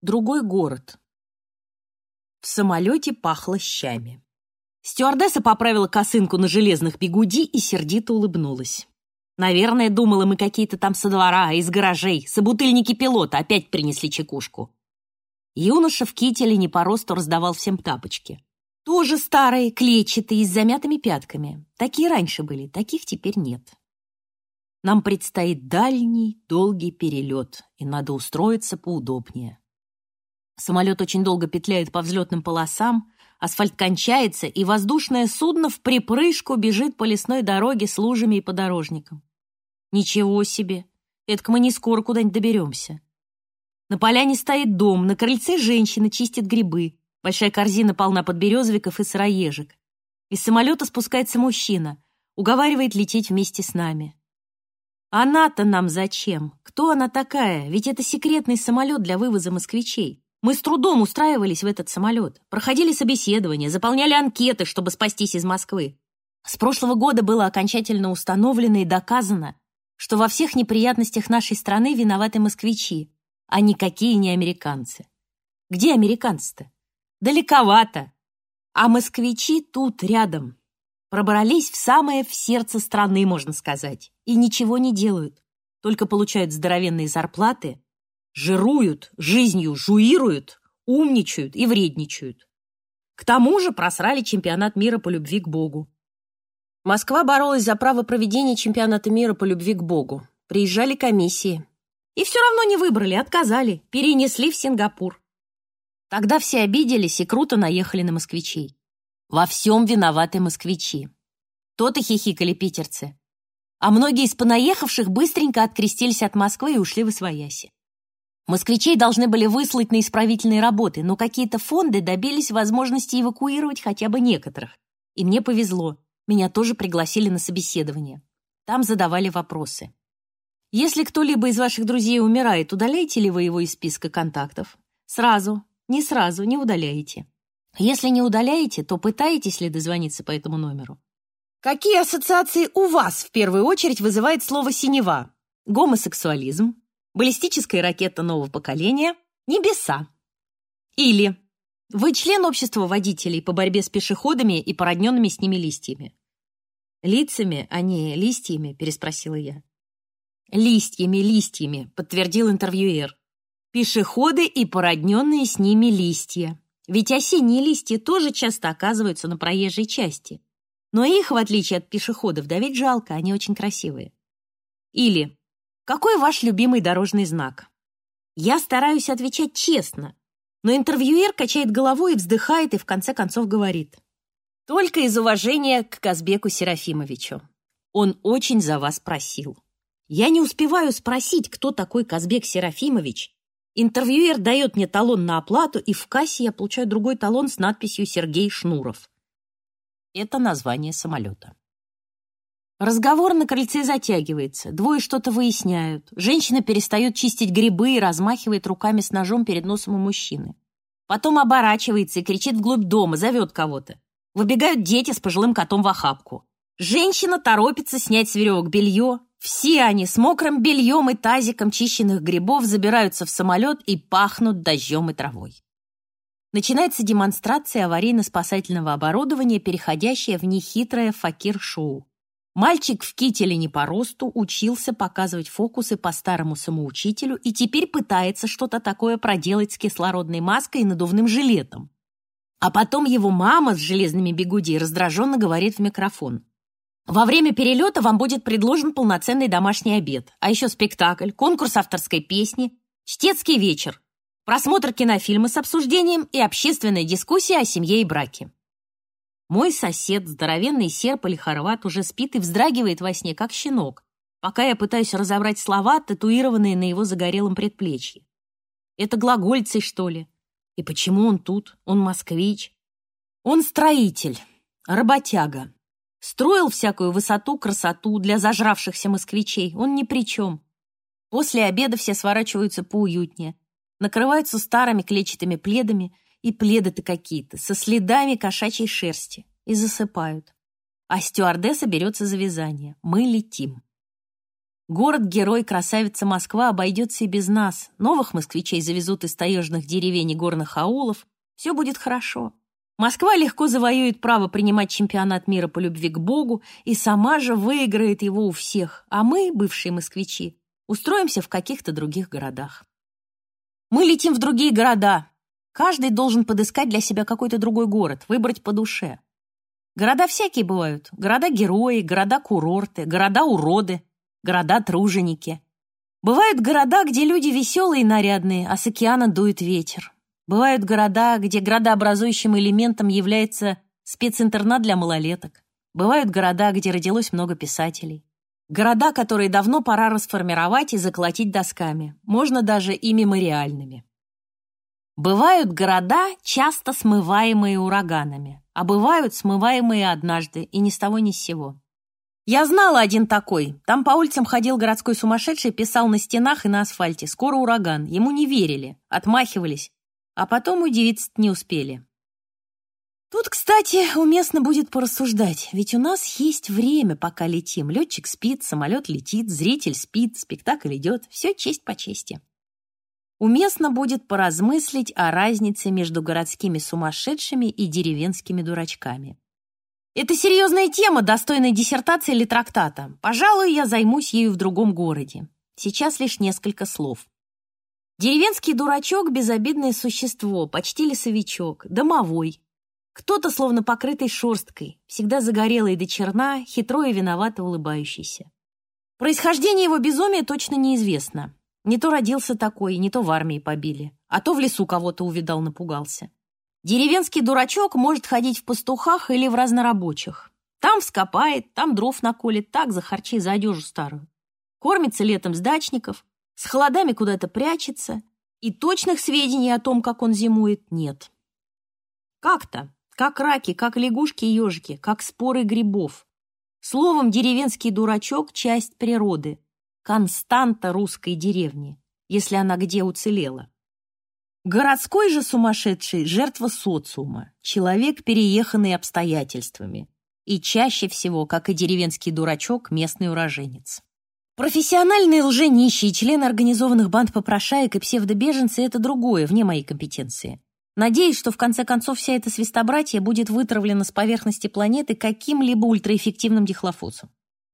Другой город. В самолете пахло щами. Стюардесса поправила косынку на железных бегуди и сердито улыбнулась. Наверное, думала, мы какие-то там со двора, из гаражей, собутыльники пилота опять принесли чекушку. Юноша в кителе не по росту раздавал всем тапочки. Тоже старые, клетчатые, с замятыми пятками. Такие раньше были, таких теперь нет. Нам предстоит дальний, долгий перелет, и надо устроиться поудобнее. Самолет очень долго петляет по взлетным полосам, асфальт кончается, и воздушное судно в припрыжку бежит по лесной дороге с лужами и подорожником. Ничего себе! Это мы не скоро куда-нибудь доберемся. На поляне стоит дом, на крыльце женщина чистит грибы. Большая корзина полна подберезовиков и сыроежек. Из самолета спускается мужчина, уговаривает лететь вместе с нами. Она-то нам зачем? Кто она такая? Ведь это секретный самолет для вывоза москвичей. Мы с трудом устраивались в этот самолет, проходили собеседования, заполняли анкеты, чтобы спастись из Москвы. С прошлого года было окончательно установлено и доказано, что во всех неприятностях нашей страны виноваты москвичи, а никакие не американцы. Где американцы-то? Далековато. А москвичи тут рядом. Пробрались в самое в сердце страны, можно сказать, и ничего не делают, только получают здоровенные зарплаты жируют, жизнью жуируют, умничают и вредничают. К тому же просрали чемпионат мира по любви к Богу. Москва боролась за право проведения чемпионата мира по любви к Богу. Приезжали комиссии. И все равно не выбрали, отказали, перенесли в Сингапур. Тогда все обиделись и круто наехали на москвичей. Во всем виноваты москвичи. То-то хихикали питерцы. А многие из понаехавших быстренько открестились от Москвы и ушли в Освояси. Москвичей должны были выслать на исправительные работы, но какие-то фонды добились возможности эвакуировать хотя бы некоторых. И мне повезло. Меня тоже пригласили на собеседование. Там задавали вопросы. Если кто-либо из ваших друзей умирает, удаляете ли вы его из списка контактов? Сразу, не сразу, не удаляете. Если не удаляете, то пытаетесь ли дозвониться по этому номеру? Какие ассоциации у вас в первую очередь вызывает слово «синева»? Гомосексуализм, баллистическая ракета нового поколения, небеса. Или вы член общества водителей по борьбе с пешеходами и породненными с ними листьями. Лицами, а не листьями, переспросила я. Листьями, листьями, подтвердил интервьюер. Пешеходы и породненные с ними листья. Ведь осенние листья тоже часто оказываются на проезжей части. Но их, в отличие от пешеходов, давить жалко, они очень красивые. Или какой ваш любимый дорожный знак? Я стараюсь отвечать честно, но интервьюер качает головой и вздыхает, и в конце концов говорит. Только из уважения к Казбеку Серафимовичу. Он очень за вас просил. Я не успеваю спросить, кто такой Казбек Серафимович. Интервьюер дает мне талон на оплату, и в кассе я получаю другой талон с надписью «Сергей Шнуров». Это название самолета. Разговор на крыльце затягивается, двое что-то выясняют. Женщина перестает чистить грибы и размахивает руками с ножом перед носом у мужчины. Потом оборачивается и кричит вглубь дома, зовет кого-то. Выбегают дети с пожилым котом в охапку. Женщина торопится снять с веревок белье. Все они с мокрым бельем и тазиком чищенных грибов забираются в самолет и пахнут дождем и травой. Начинается демонстрация аварийно-спасательного оборудования, переходящая в нехитрое факир-шоу. Мальчик в кителе не по росту учился показывать фокусы по старому самоучителю и теперь пытается что-то такое проделать с кислородной маской и надувным жилетом. А потом его мама с железными бегуди раздраженно говорит в микрофон. Во время перелета вам будет предложен полноценный домашний обед, а еще спектакль, конкурс авторской песни, чтецкий вечер, просмотр кинофильма с обсуждением и общественная дискуссия о семье и браке. Мой сосед, здоровенный серп или хорват, уже спит и вздрагивает во сне, как щенок, пока я пытаюсь разобрать слова, татуированные на его загорелом предплечье. Это глагольцы, что ли? И почему он тут? Он москвич. Он строитель, работяга. Строил всякую высоту, красоту для зажравшихся москвичей. Он ни при чем. После обеда все сворачиваются поуютнее, накрываются старыми клетчатыми пледами — и пледы-то какие-то, со следами кошачьей шерсти, и засыпают. А стюардесса берется за вязание. Мы летим. Город-герой, красавица Москва, обойдется и без нас. Новых москвичей завезут из таежных деревень и горных аулов. Все будет хорошо. Москва легко завоюет право принимать чемпионат мира по любви к Богу и сама же выиграет его у всех, а мы, бывшие москвичи, устроимся в каких-то других городах. Мы летим в другие города. Каждый должен подыскать для себя какой-то другой город, выбрать по душе. Города всякие бывают. Города-герои, города-курорты, города-уроды, города-труженики. Бывают города, где люди веселые и нарядные, а с океана дует ветер. Бывают города, где градообразующим элементом является специнтернат для малолеток. Бывают города, где родилось много писателей. Города, которые давно пора расформировать и заколотить досками, можно даже и мемориальными. Бывают города, часто смываемые ураганами, а бывают смываемые однажды, и ни с того ни с сего. Я знала один такой. Там по улицам ходил городской сумасшедший, писал на стенах и на асфальте. Скоро ураган. Ему не верили, отмахивались, а потом удивиться не успели. Тут, кстати, уместно будет порассуждать, ведь у нас есть время, пока летим. Летчик спит, самолет летит, зритель спит, спектакль идет. Все честь по чести. Уместно будет поразмыслить о разнице между городскими сумасшедшими и деревенскими дурачками. Это серьезная тема, достойная диссертации или трактата. Пожалуй, я займусь ею в другом городе. Сейчас лишь несколько слов. Деревенский дурачок – безобидное существо, почти лесовичок, домовой, кто-то, словно покрытый шерсткой, всегда загорелый до черна, хитро и виновато улыбающийся. Происхождение его безумия точно неизвестно. Не то родился такой, не то в армии побили, а то в лесу кого-то увидал, напугался. Деревенский дурачок может ходить в пастухах или в разнорабочих. Там вскопает, там дров наколет, так за харчи, за одежу старую. Кормится летом с дачников, с холодами куда-то прячется, и точных сведений о том, как он зимует, нет. Как-то как раки, как лягушки и ежики, как споры грибов. Словом, деревенский дурачок — часть природы, константа русской деревни, если она где уцелела. Городской же сумасшедший — жертва социума, человек, перееханный обстоятельствами, и чаще всего, как и деревенский дурачок, местный уроженец. Профессиональные лженищие, члены организованных банд попрошаек и псевдобеженцы — это другое, вне моей компетенции. Надеюсь, что в конце концов вся эта свистобратья будет вытравлена с поверхности планеты каким-либо ультраэффективным дихлофосом.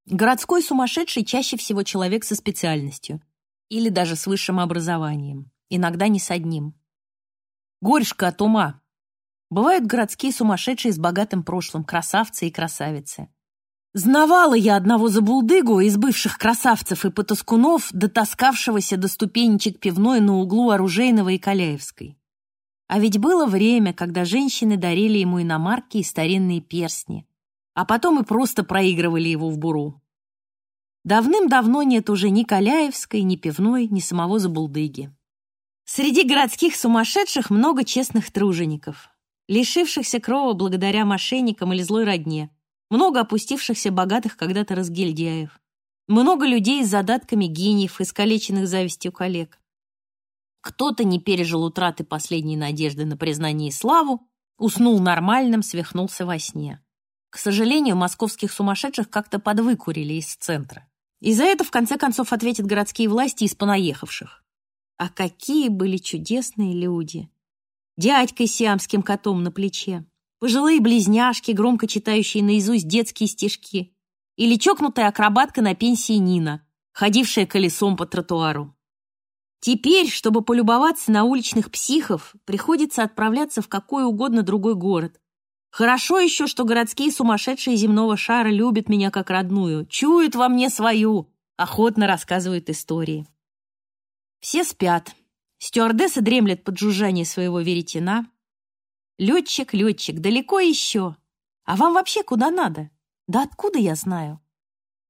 Городской сумасшедший чаще всего человек со специальностью или даже с высшим образованием, иногда не с одним. Горьшка от ума. Бывают городские сумасшедшие с богатым прошлым, красавцы и красавицы. Знавала я одного забулдыгу из бывших красавцев и потаскунов, дотаскавшегося до ступенечек пивной на углу Оружейного и Каляевской. А ведь было время, когда женщины дарили ему иномарки и старинные перстни, а потом и просто проигрывали его в буру. Давным-давно нет уже ни Каляевской, ни пивной, ни самого Забулдыги. Среди городских сумасшедших много честных тружеников, лишившихся крова благодаря мошенникам или злой родне, много опустившихся богатых когда-то разгильдяев, много людей с задатками гениев, искалеченных завистью коллег. Кто-то не пережил утраты последней надежды на признание и славу, уснул нормальным, свихнулся во сне. К сожалению, московских сумасшедших как-то подвыкурили из центра. И за это, в конце концов, ответят городские власти из понаехавших. А какие были чудесные люди! Дядька с сиамским котом на плече, пожилые близняшки, громко читающие наизусть детские стишки, или чокнутая акробатка на пенсии Нина, ходившая колесом по тротуару. Теперь, чтобы полюбоваться на уличных психов, приходится отправляться в какой угодно другой город. Хорошо еще, что городские сумасшедшие земного шара любят меня как родную, чуют во мне свою, охотно рассказывают истории. Все спят. Стюардесса дремлет под жужжание своего веретена. Летчик, летчик, далеко еще. А вам вообще куда надо? Да откуда я знаю?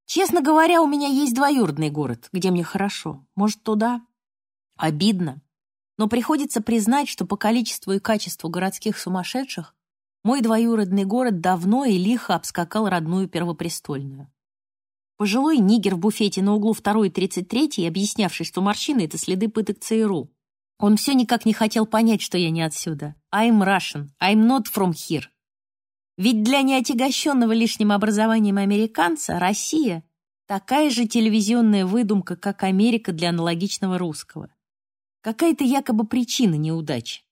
Честно говоря, у меня есть двоюродный город, где мне хорошо. Может, туда? Обидно, но приходится признать, что по количеству и качеству городских сумасшедших мой двоюродный город давно и лихо обскакал родную первопрестольную. Пожилой нигер в буфете на углу 2 и 33, объяснявший, что морщины — это следы пыток ЦРУ. Он все никак не хотел понять, что я не отсюда. I'm Russian, I'm not from here. Ведь для неотягощенного лишним образованием американца Россия Такая же телевизионная выдумка, как Америка для аналогичного русского. Какая-то якобы причина неудачи.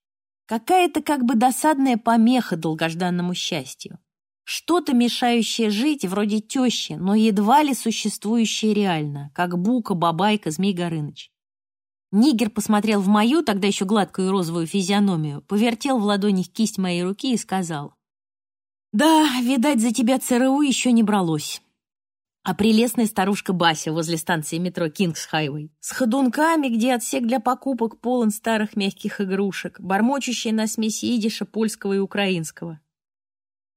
Какая-то как бы досадная помеха долгожданному счастью. Что-то мешающее жить, вроде тещи, но едва ли существующее реально, как Бука, Бабайка, Змей Горыныч. Нигер посмотрел в мою, тогда еще гладкую розовую физиономию, повертел в ладонях кисть моей руки и сказал. «Да, видать, за тебя ЦРУ еще не бралось а прелестная старушка Бася возле станции метро Кингс-Хайвей с ходунками, где отсек для покупок полон старых мягких игрушек, бормочущая на смеси идиша польского и украинского.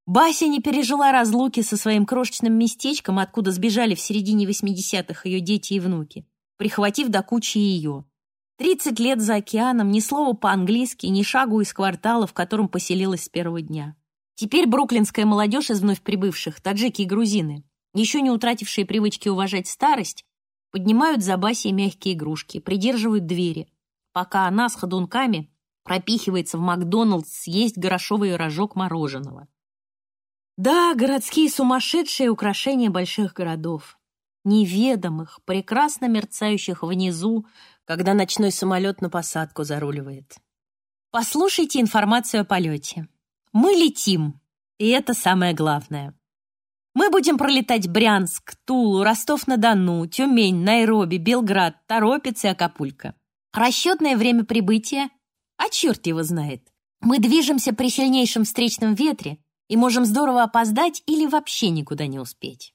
Бася не пережила разлуки со своим крошечным местечком, откуда сбежали в середине 80-х ее дети и внуки, прихватив до кучи ее. Тридцать лет за океаном, ни слова по-английски, ни шагу из квартала, в котором поселилась с первого дня. Теперь бруклинская молодежь из вновь прибывших, таджики и грузины, еще не утратившие привычки уважать старость, поднимают за Басей мягкие игрушки, придерживают двери, пока она с ходунками пропихивается в Макдоналдс съесть горошовый рожок мороженого. Да, городские сумасшедшие украшения больших городов, неведомых, прекрасно мерцающих внизу, когда ночной самолет на посадку заруливает. Послушайте информацию о полете. Мы летим, и это самое главное. Мы будем пролетать Брянск, Тулу, Ростов-на-Дону, Тюмень, Найроби, Белград, Торопец и Акапулько. Расчетное время прибытия? А черт его знает. Мы движемся при сильнейшем встречном ветре и можем здорово опоздать или вообще никуда не успеть.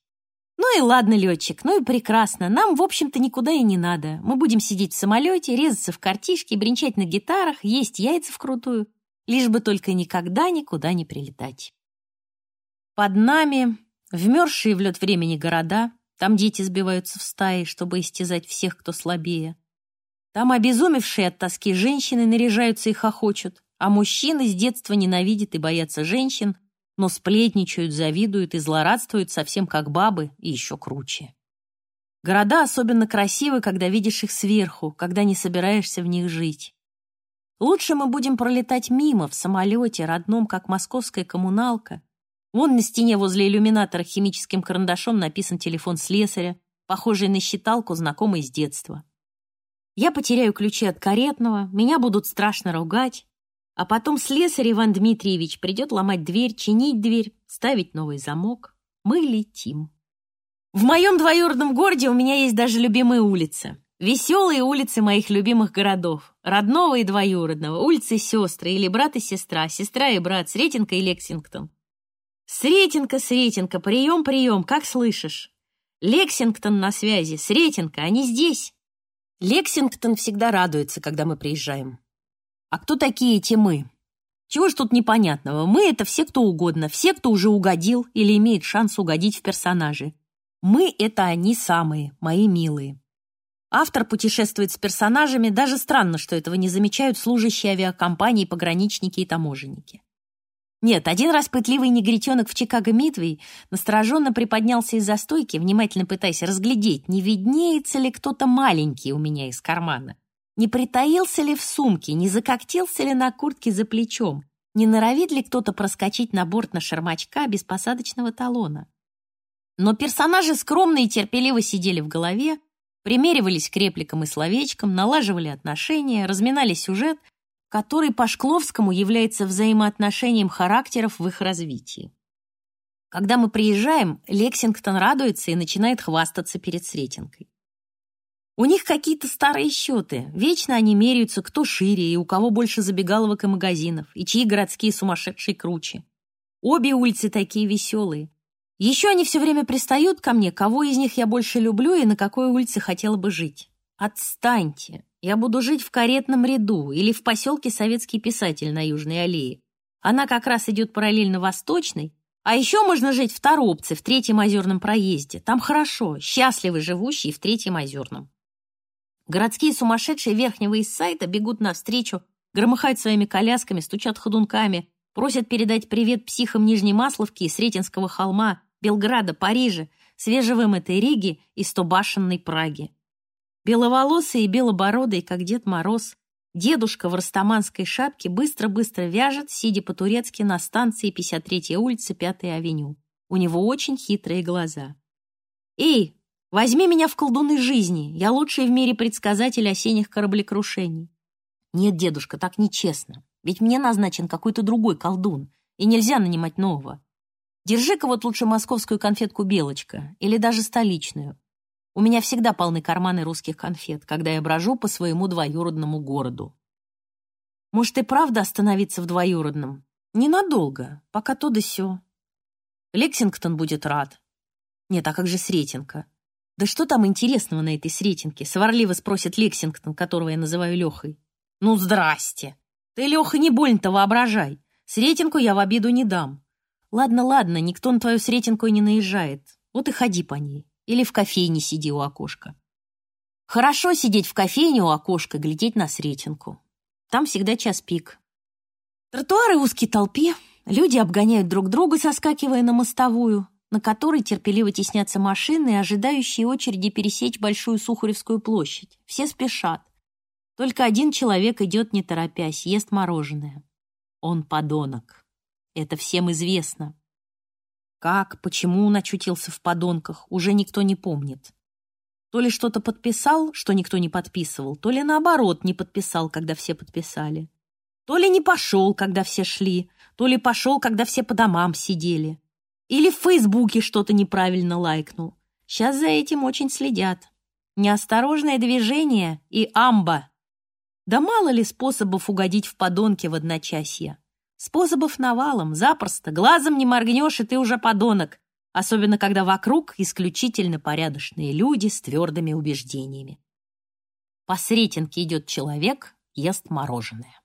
Ну и ладно, летчик, ну и прекрасно. Нам, в общем-то, никуда и не надо. Мы будем сидеть в самолете, резаться в картишки, бренчать на гитарах, есть яйца вкрутую, лишь бы только никогда никуда не прилетать. Под нами Вмерзшие в лед времени города, там дети сбиваются в стаи, чтобы истязать всех, кто слабее. Там обезумевшие от тоски женщины наряжаются и хохочут, а мужчины с детства ненавидят и боятся женщин, но сплетничают, завидуют и злорадствуют совсем как бабы и еще круче. Города особенно красивы, когда видишь их сверху, когда не собираешься в них жить. Лучше мы будем пролетать мимо в самолете, родном, как московская коммуналка, Вон на стене возле иллюминатора химическим карандашом написан телефон слесаря, похожий на считалку, знакомый с детства. Я потеряю ключи от каретного, меня будут страшно ругать, а потом слесарь Иван Дмитриевич придет ломать дверь, чинить дверь, ставить новый замок. Мы летим. В моем двоюродном городе у меня есть даже любимые улицы. Веселые улицы моих любимых городов. Родного и двоюродного, улицы сестры или брат и сестра, сестра и брат, Сретенка и Лексингтон. «Сретенка, Сретенка, прием, прием, как слышишь? Лексингтон на связи, Сретенка, они здесь!» Лексингтон всегда радуется, когда мы приезжаем. А кто такие эти мы? Чего ж тут непонятного? Мы — это все, кто угодно, все, кто уже угодил или имеет шанс угодить в персонажи. Мы — это они самые, мои милые. Автор путешествует с персонажами, даже странно, что этого не замечают служащие авиакомпании, пограничники и таможенники. Нет, один раз пытливый негритенок в Чикаго Мидвей настороженно приподнялся из-за стойки, внимательно пытаясь разглядеть, не виднеется ли кто-то маленький у меня из кармана. Не притаился ли в сумке, не закоктился ли на куртке за плечом, не норовит ли кто-то проскочить на борт на шармачка без посадочного талона. Но персонажи скромно и терпеливо сидели в голове, примеривались к репликам и словечкам, налаживали отношения, разминали сюжет — который по Шкловскому является взаимоотношением характеров в их развитии. Когда мы приезжаем, Лексингтон радуется и начинает хвастаться перед Сретенкой. У них какие-то старые счеты. Вечно они меряются, кто шире и у кого больше забегаловок и магазинов, и чьи городские сумасшедшие круче. Обе улицы такие веселые. Еще они все время пристают ко мне, кого из них я больше люблю и на какой улице хотела бы жить. Отстаньте. Я буду жить в каретном ряду или в поселке Советский писатель на Южной аллее. Она как раз идет параллельно Восточной. А еще можно жить в Торопце, в Третьем озерном проезде. Там хорошо, счастливы живущие в Третьем озерном. Городские сумасшедшие Верхнего из сайта бегут навстречу, громыхают своими колясками, стучат ходунками, просят передать привет психам Нижней Масловки и Сретенского холма, Белграда, Парижа, свежевымытой Риги и стобашенной Праги. Беловолосый и белобородый, как Дед Мороз, дедушка в растаманской шапке быстро-быстро вяжет, сидя по-турецки на станции 53-й улицы 5-й авеню. У него очень хитрые глаза. «Эй, Возьми меня в колдуны жизни, я лучший в мире предсказатель осенних кораблекрушений. Нет, дедушка, так нечестно, ведь мне назначен какой-то другой колдун, и нельзя нанимать нового. Держи-ка вот лучше московскую конфетку «Белочка» или даже столичную. У меня всегда полны карманы русских конфет, когда я брожу по своему двоюродному городу. Может, и правда остановиться в двоюродном? Ненадолго, пока то да сё. Лексингтон будет рад. Нет, а как же Сретенка? Да что там интересного на этой Сретенке? Сварливо спросит Лексингтон, которого я называю Лехой. Ну, здрасте. Ты, Леха, не больно-то воображай. Сретенку я в обиду не дам. Ладно, ладно, никто на твою Сретенку и не наезжает. Вот и ходи по ней. Или в кофейне сиди у окошка. Хорошо сидеть в кофейне у окошка, глядеть на Сретенку. Там всегда час пик. Тротуары узкие толпе, люди обгоняют друг друга, соскакивая на мостовую, на которой терпеливо теснятся машины, ожидающие очереди пересечь Большую Сухаревскую площадь. Все спешат. Только один человек идет, не торопясь, ест мороженое. Он подонок. Это всем известно. Как, почему он очутился в подонках, уже никто не помнит. То ли что-то подписал, что никто не подписывал, то ли наоборот не подписал, когда все подписали. То ли не пошел, когда все шли, то ли пошел, когда все по домам сидели. Или в Фейсбуке что-то неправильно лайкнул. Сейчас за этим очень следят. Неосторожное движение и амба. Да мало ли способов угодить в подонке в одночасье. Способов навалом, запросто, глазом не моргнешь, и ты уже подонок особенно когда вокруг исключительно порядочные люди с твердыми убеждениями. По Сретенке идет человек, ест мороженое.